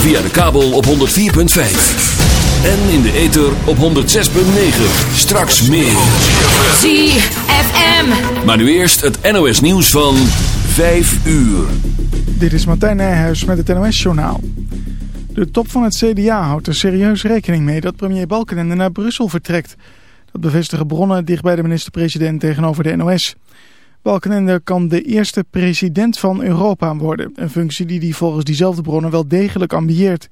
Via de kabel op 104.5. En in de ether op 106.9. Straks meer. ZFM. Maar nu eerst het NOS nieuws van 5 uur. Dit is Martijn Nijhuis met het NOS-journaal. De top van het CDA houdt er serieus rekening mee dat premier Balkenende naar Brussel vertrekt. Dat bevestigen bronnen dicht bij de minister-president tegenover de NOS. Balkenende kan de eerste president van Europa worden. Een functie die hij volgens diezelfde bronnen wel degelijk ambieert.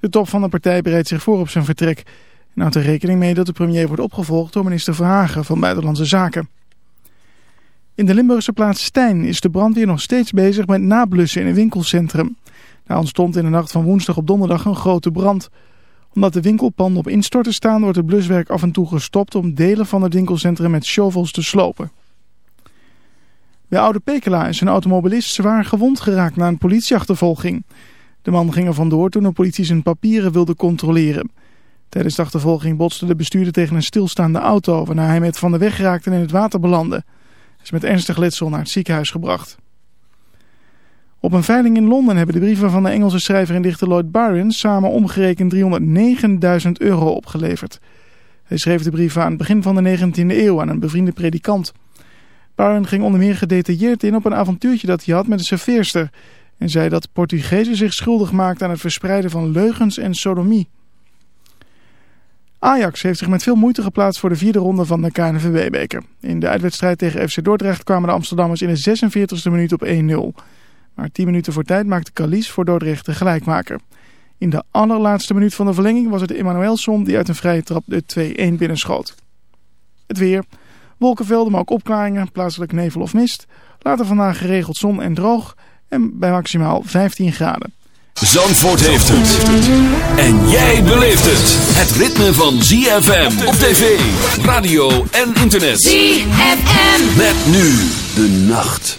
De top van de partij bereidt zich voor op zijn vertrek. En houdt er rekening mee dat de premier wordt opgevolgd door minister Verhagen van Buitenlandse Zaken. In de Limburgse plaats Stijn is de brandweer nog steeds bezig met nablussen in een winkelcentrum. Daar ontstond in de nacht van woensdag op donderdag een grote brand. Omdat de winkelpanden op instorten staan wordt het bluswerk af en toe gestopt om delen van het winkelcentrum met shovels te slopen. Bij Oude Pekela is een automobilist zwaar gewond geraakt na een politieachtervolging. De man ging er vandoor toen de politie zijn papieren wilde controleren. Tijdens de achtervolging botste de bestuurder tegen een stilstaande auto... waarna hij met van de weg raakte en in het water belandde. Hij is met ernstig letsel naar het ziekenhuis gebracht. Op een veiling in Londen hebben de brieven van de Engelse schrijver en dichter Lloyd Byron... samen omgerekend 309.000 euro opgeleverd. Hij schreef de brieven aan het begin van de 19e eeuw aan een bevriende predikant... Byron ging onder meer gedetailleerd in op een avontuurtje dat hij had met een serveerster en zei dat Portugezen zich schuldig maakten aan het verspreiden van leugens en sodomie. Ajax heeft zich met veel moeite geplaatst voor de vierde ronde van de KNVB-beker. In de uitwedstrijd tegen FC Dordrecht kwamen de Amsterdammers in de 46e minuut op 1-0. Maar 10 minuten voor tijd maakte Calies voor Dordrecht de gelijkmaker. In de allerlaatste minuut van de verlenging was het Emmanuelson die uit een vrije trap de 2-1 binnenschoot. Het weer... Wolkenvelden, maar ook opklaringen, plaatselijk nevel of mist. Later vandaag geregeld zon en droog en bij maximaal 15 graden. Zandvoort heeft het. En jij beleeft het. Het ritme van ZFM op tv, radio en internet. ZFM. Met nu de nacht.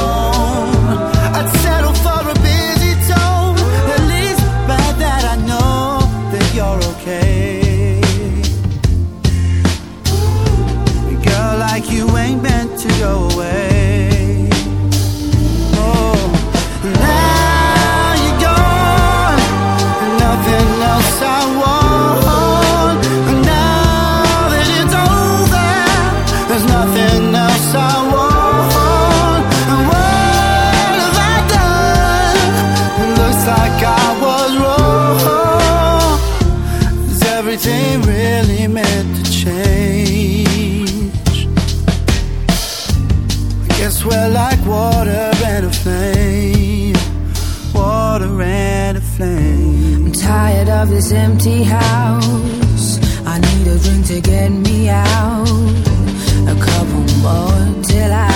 House. I need a drink to get me out. A couple more till I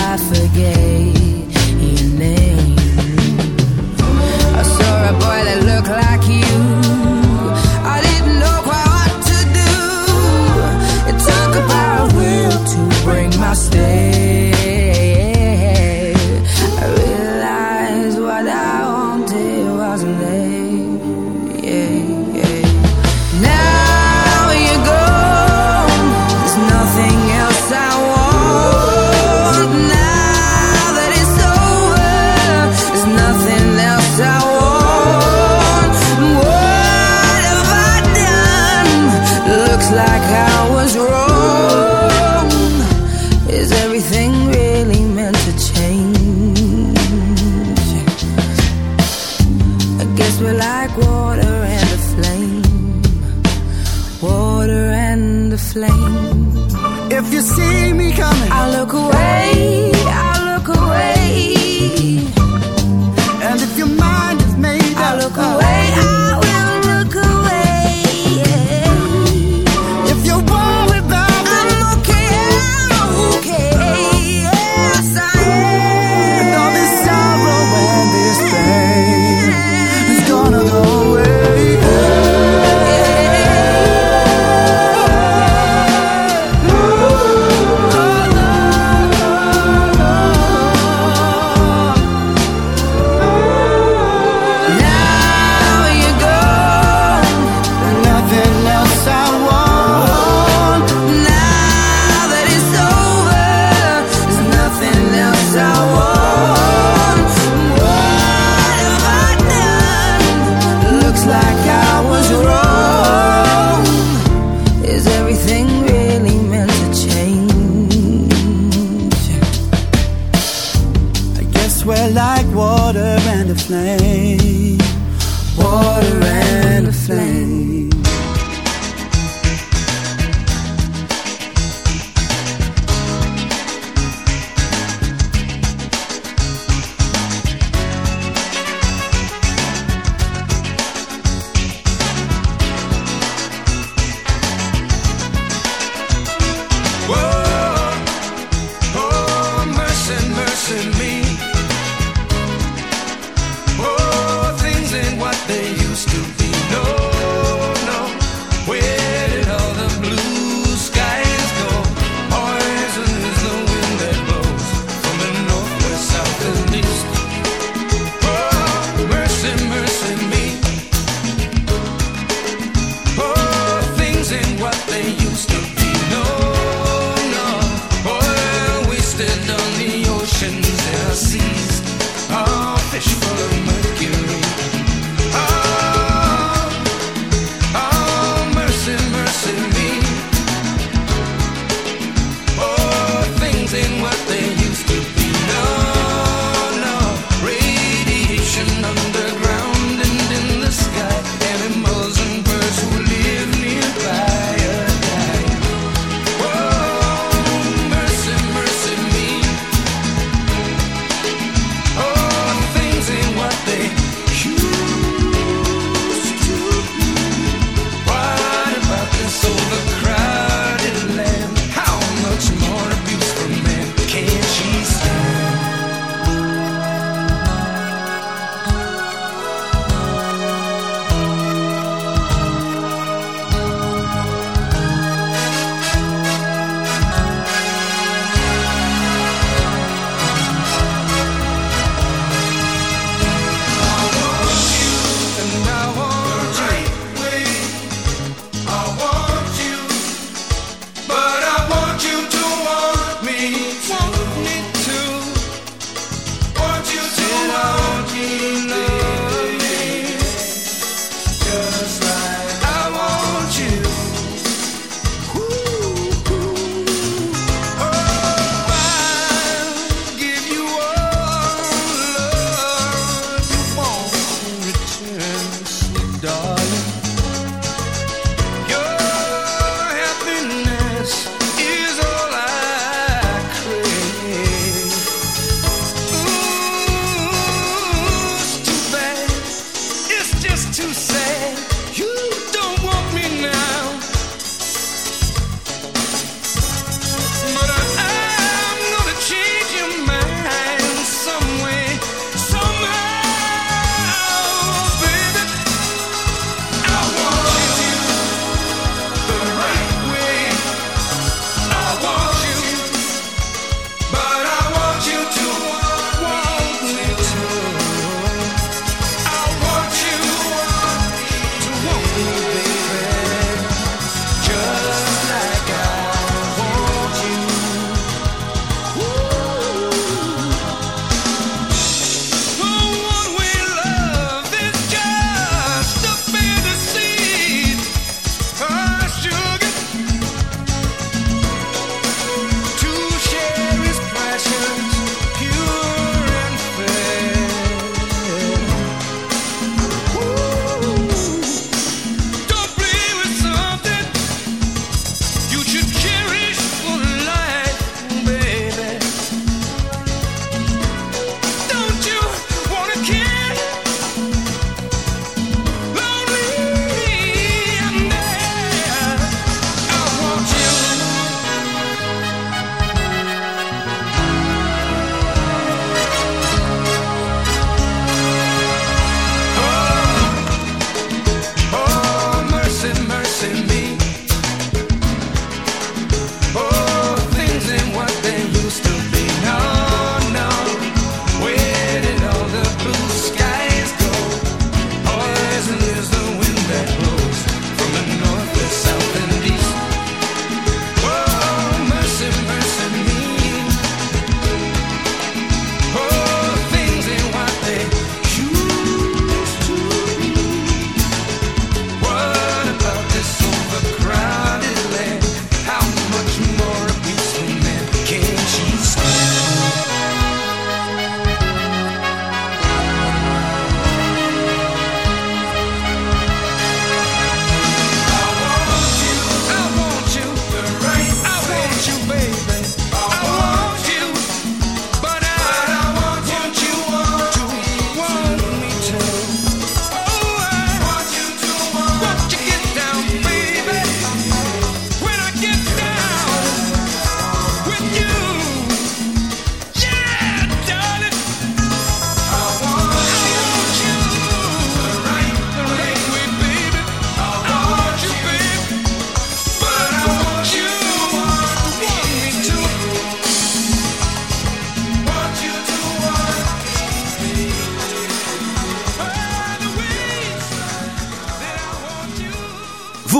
Like water and a flame, water and a flame.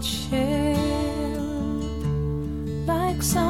Chill like some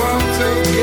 world to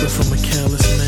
But from a careless man.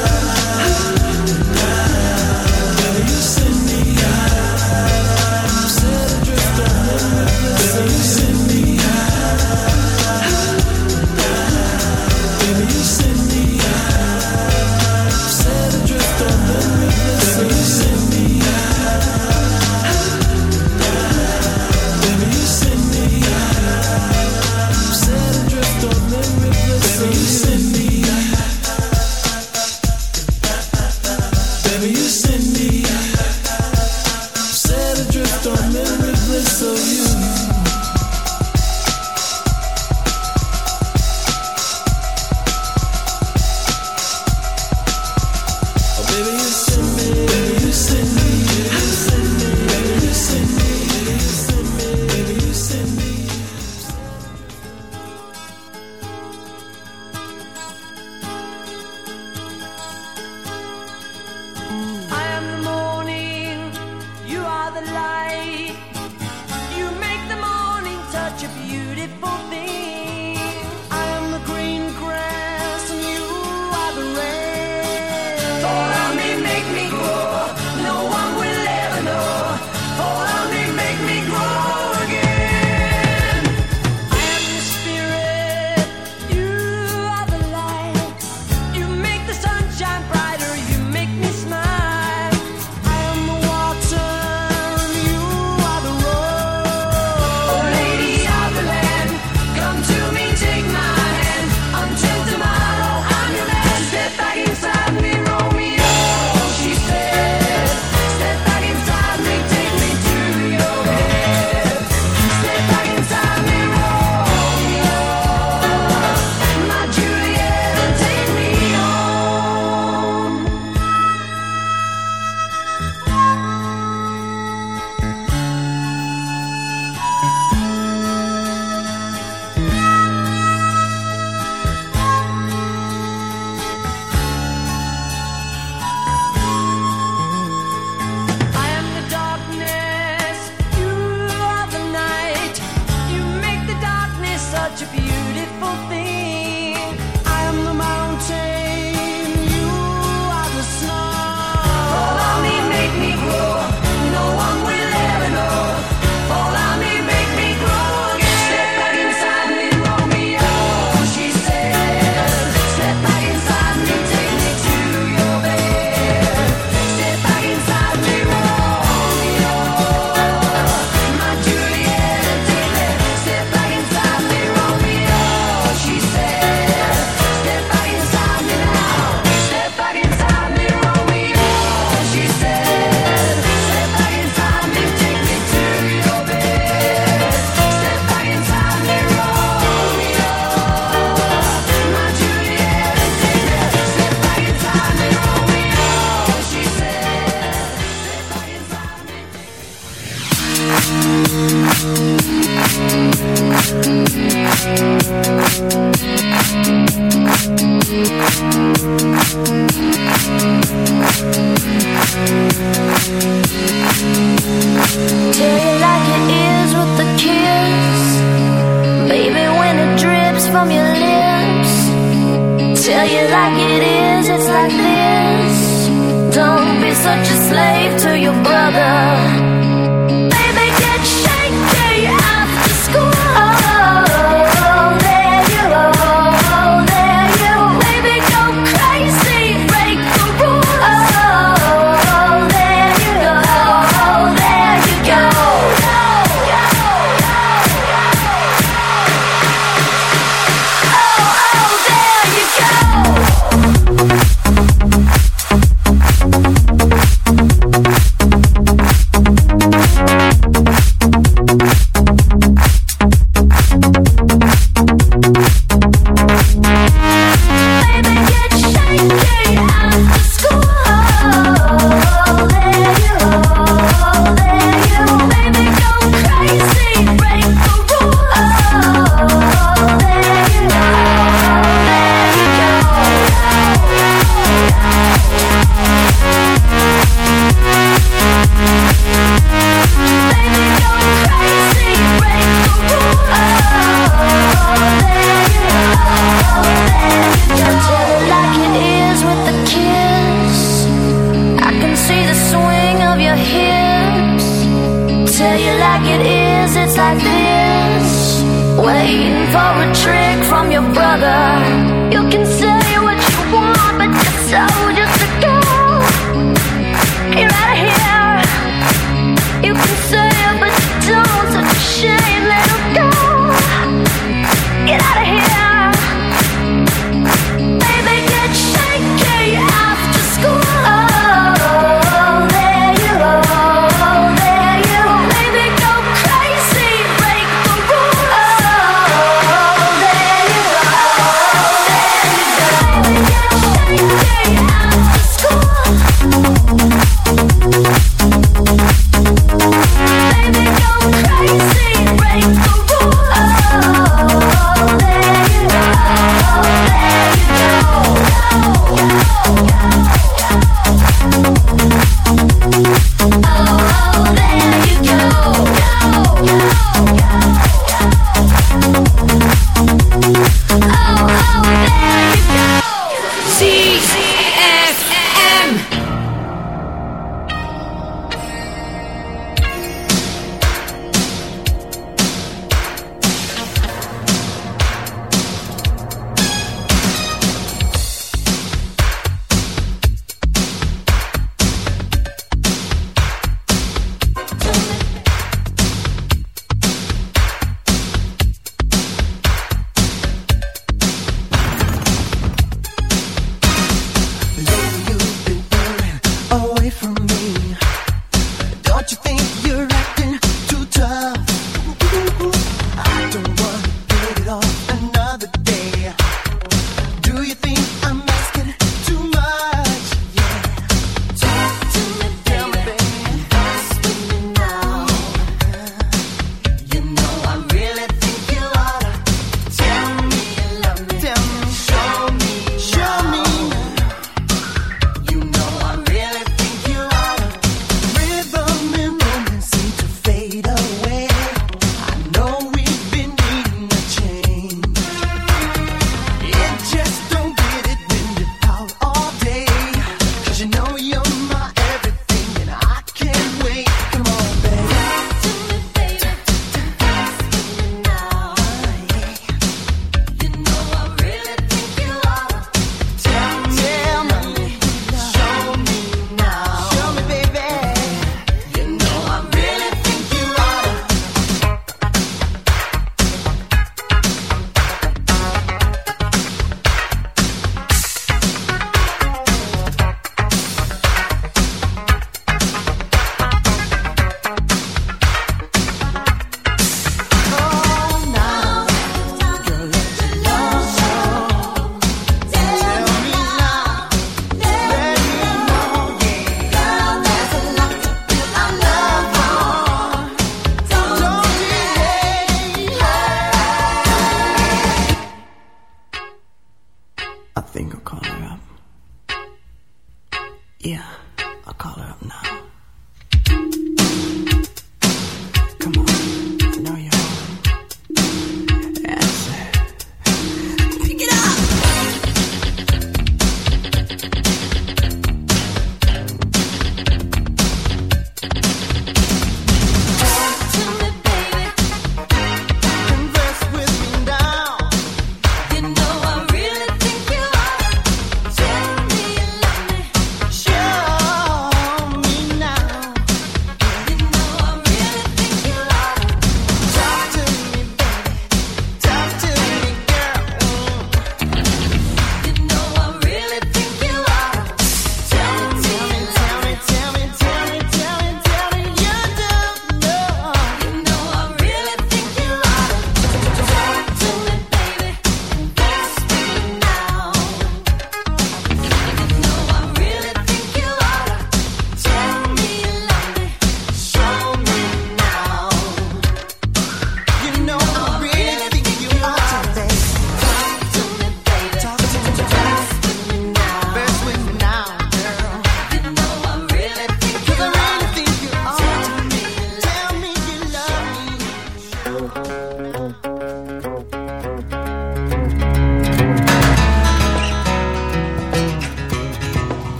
now.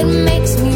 it makes me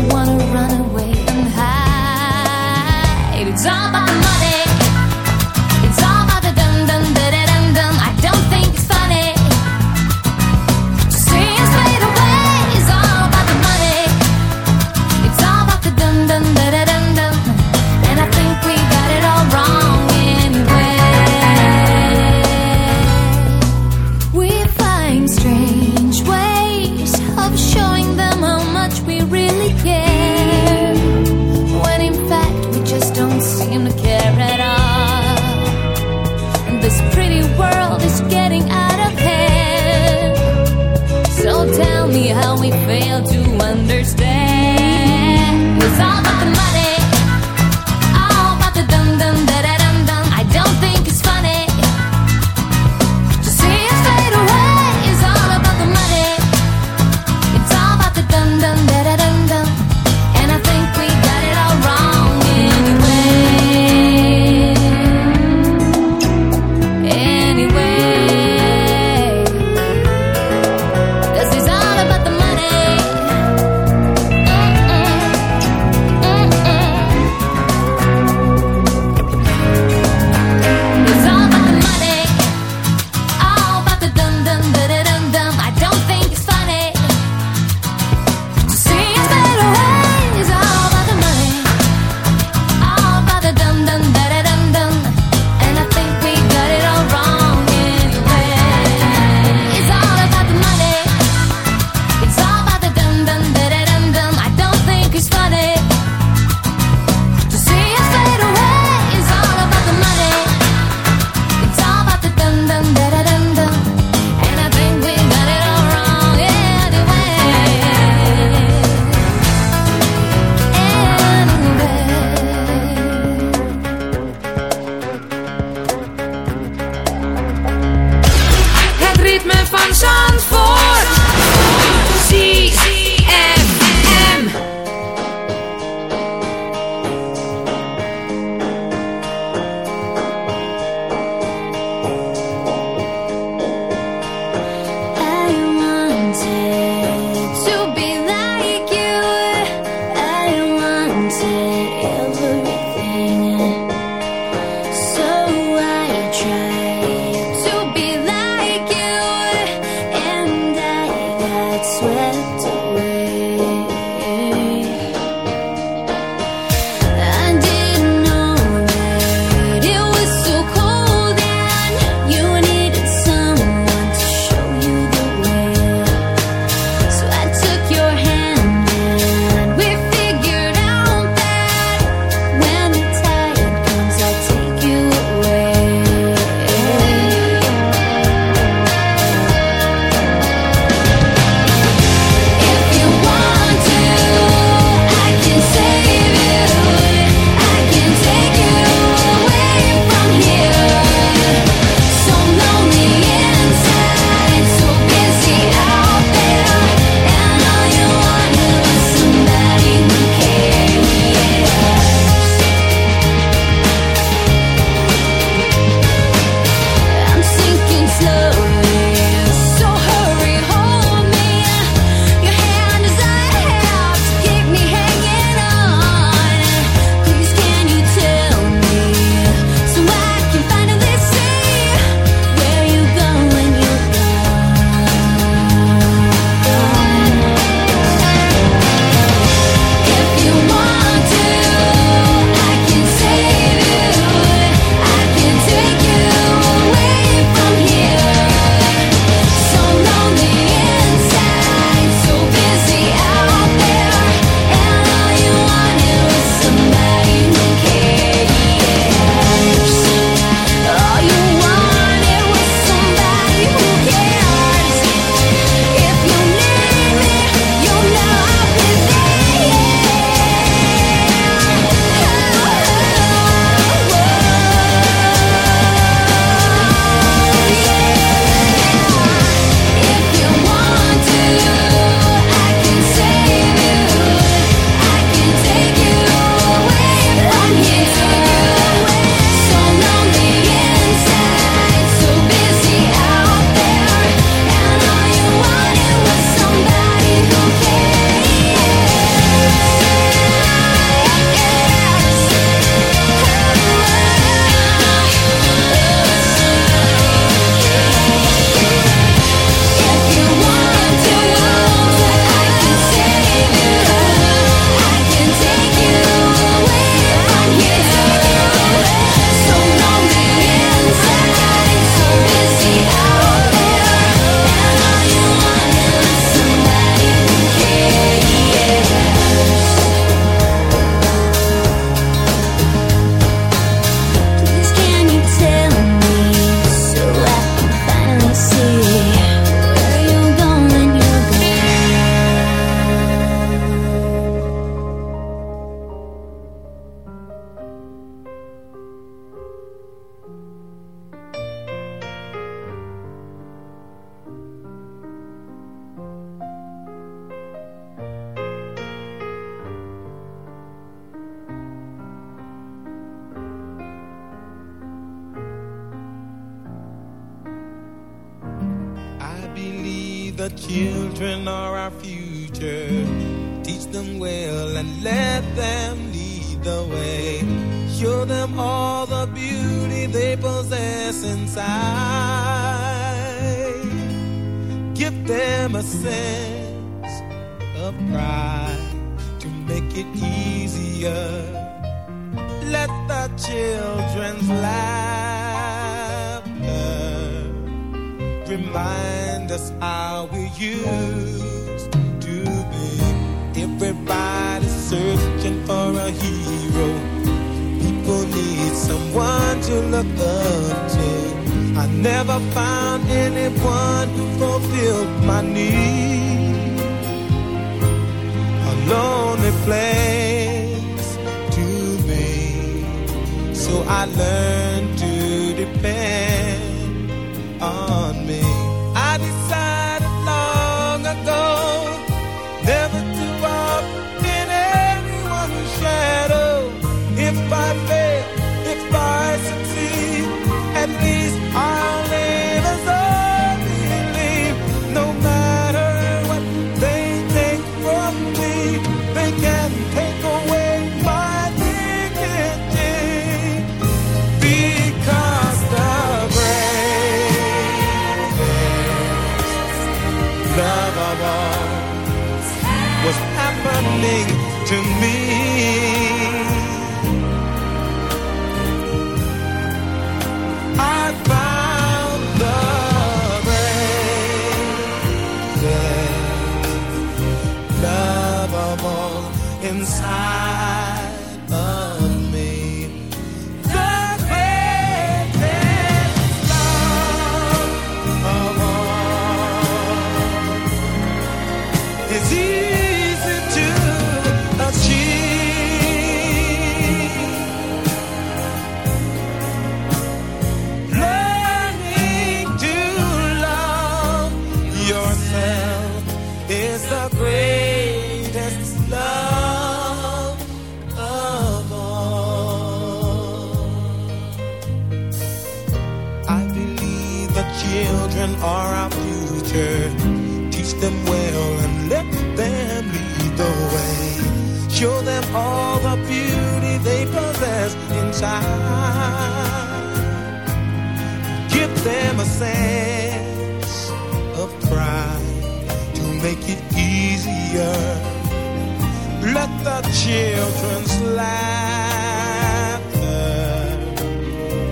children's laughter.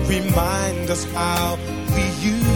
Remind us how we used